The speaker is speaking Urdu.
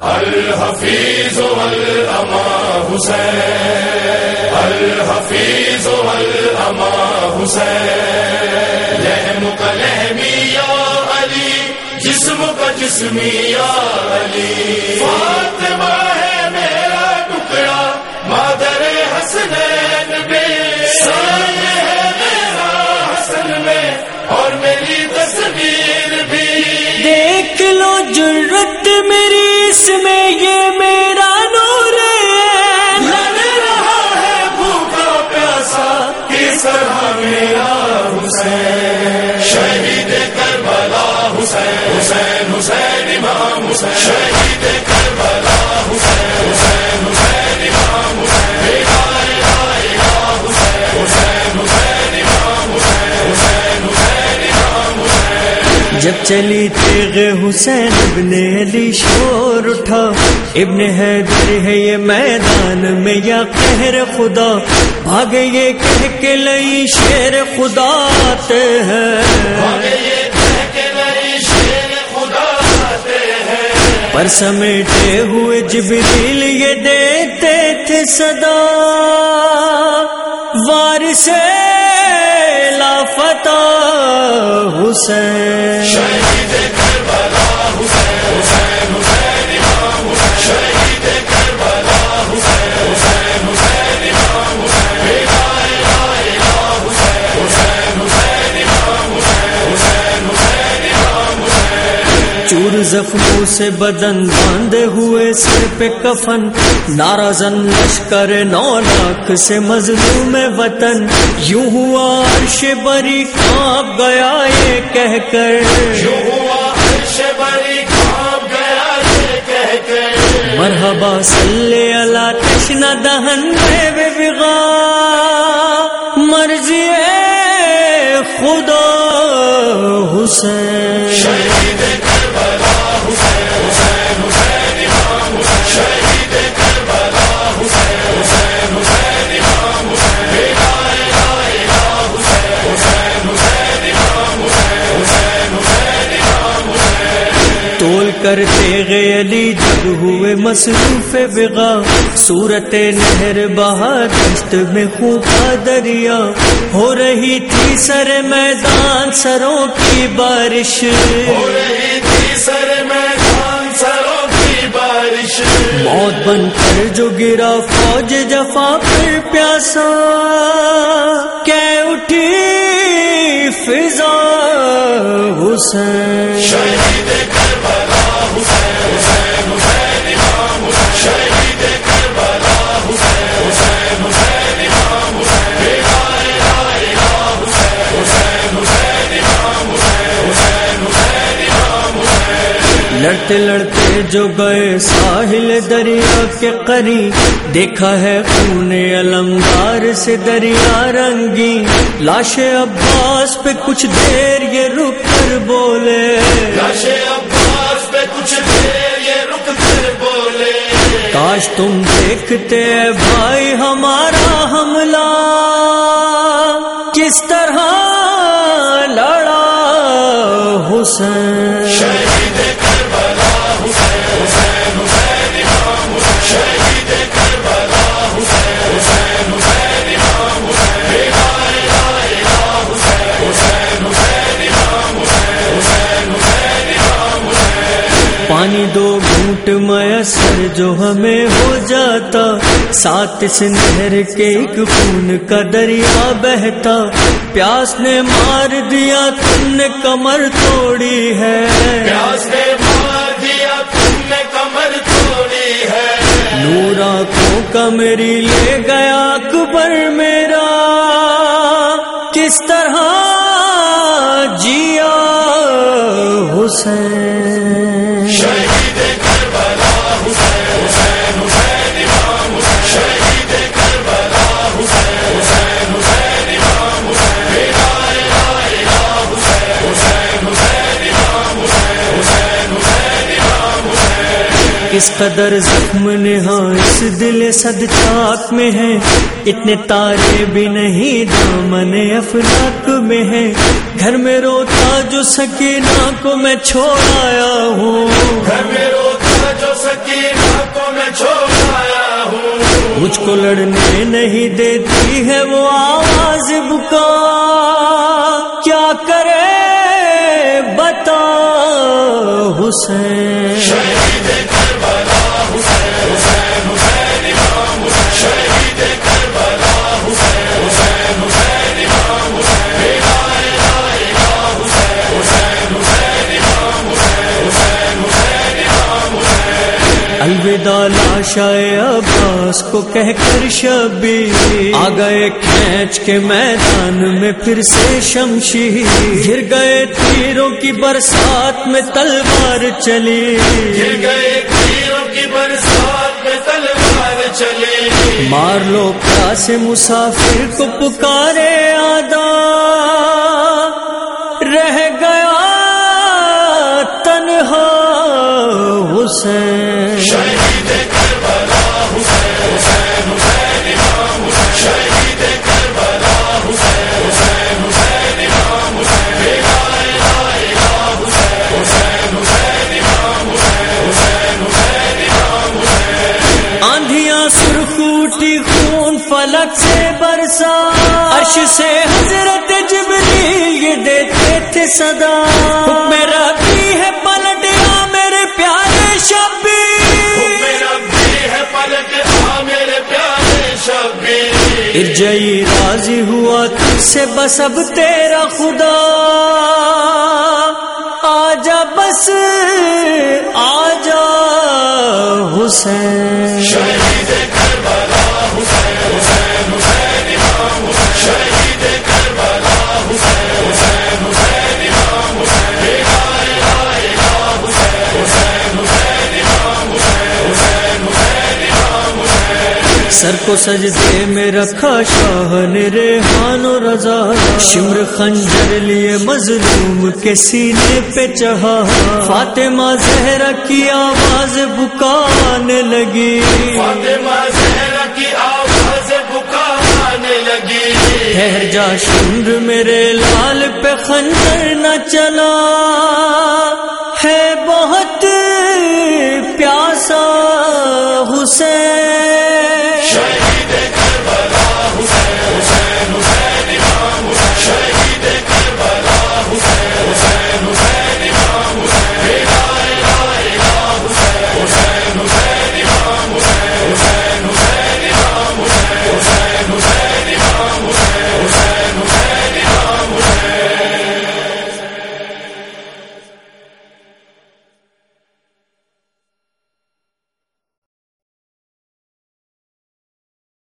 الحفیظ والاما حسین الحفیظ والاما حسین لہم کا لہمی یا علی جسم کا جسمی یا علی فاطمہ ہے میرا ٹکڑا، مادر حسنین بے ہے میرا حسن میں، اور میری تصویر بھی. دیکھ لو جرت جب چلی تیغ حسین ابن علی شور اٹھا۔ ابن حیدر ہے یہ میدان میں یا قہر خدا۔ بھاگے یہ کہہ کے لئی شیر خدا آتے ہیں۔ شیر خدا آتے پر سمیٹے ہوئے جبریل یہ دیتے تھے صدا۔ وارث لافتہ حسین۔ شہید کربلا حسین۔ زخموں سے بدن باندھے ہوئے سر پہ کفن ناراضن لشکر نو لاکھ سے مظلوم وطن۔ یوں ہوا عرش بری کانپ گیا یہ کہہ کر۔ جو ہوا عرش بری کھانپ گیا یہ کہہ کر۔ مرحبا صلی اللہ تشن دہن میں بغا۔ مرضی خدا حسین۔ کرتے گئے علی جب ہوئے مصروف بغا صورت نہر بہا دشت میں خوب کا دریا ہو رہی تھی سر میدان سروں کی بارش۔ ہو رہی تھی سر میدان سروں کی بارش۔ موت بن کر جو گرا فوج جفا پر پیاسا۔ کہ اٹھی فضا حسین۔ شہید لڑتے لڑتے جو گئے ساحل دریا کے قریب دیکھا ہے خون علمدار سے دریا رنگی لاش عباس پہ کچھ دیر یہ رک کر بولے۔ لاش عباس پہ کچھ دیر یہ رک کر بولے۔ کاش تم دیکھتے بھائی ہمارا حملہ۔ کس طرح لڑا حسین؟ گھونٹ میسر جو ہمیں ہو جاتا۔ سات اس نہر کے ایک خون کا دریا بہتا۔ پیاس نے مار دیا تم نے کمر توڑی ہے۔ پیاس نے مار دیا تم نے کمر توڑی ہے۔ نور آنکھوں کا میری لے گیا اکبر میرا کس قدر زخم نہاں اس دل صد چاک میں ہے۔ اتنے تارے بھی نہیں دامن افلاک میں ہے۔ گھر میں روتا جو سکینہ کو میں چھوڑ آیا ہوں۔ گھر میں روتا جو سکی مجھ کو لڑنے نہیں دیتی ہے وہ آواز بکا۔ کیا کرے؟ بتا حسین۔ الوداع لاشائے عباس کو کہہ کر شبی۔ آ گئے کھینچ کے میدان میں پھر سے شمشیر گر گئے تیروں کی برسات میں تلوار چلی۔ گر گئے تیروں کی برسات میں تلوار چلی۔ مار لو پیاسے مسافر کو پکارے آدا رہ گیا تنہا حسین۔ سرخوٹی خون فلک سے برسا۔ عرش سے حضرت جبریل یہ دیتے تھے صدا۔ حکم ربی ہے پلٹیا میرے پیارے میرا بھی ہے پلک آ میرے پیارے ارجئی راضی ہوا تجھ سے بس اب تیرا خدا۔ آجا بس آجا حسین۔ سر کو سجدے میں رکھا شاہ نے ریحان و رضا شمر خنجر لیے مظلوم کے سینے پہ چڑھا فاطمہ زہرا کی آواز بکانے لگی۔ فاطمہ زہرا کی آواز بکانے لگی۔ ٹھہر جا شمر میرے لال پہ خنجر نہ چلا۔